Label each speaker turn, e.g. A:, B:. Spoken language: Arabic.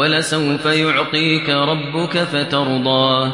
A: وَلَسَوْفَ يُعْطِيكَ رَبُّكَ فَتَرْضَىٰ.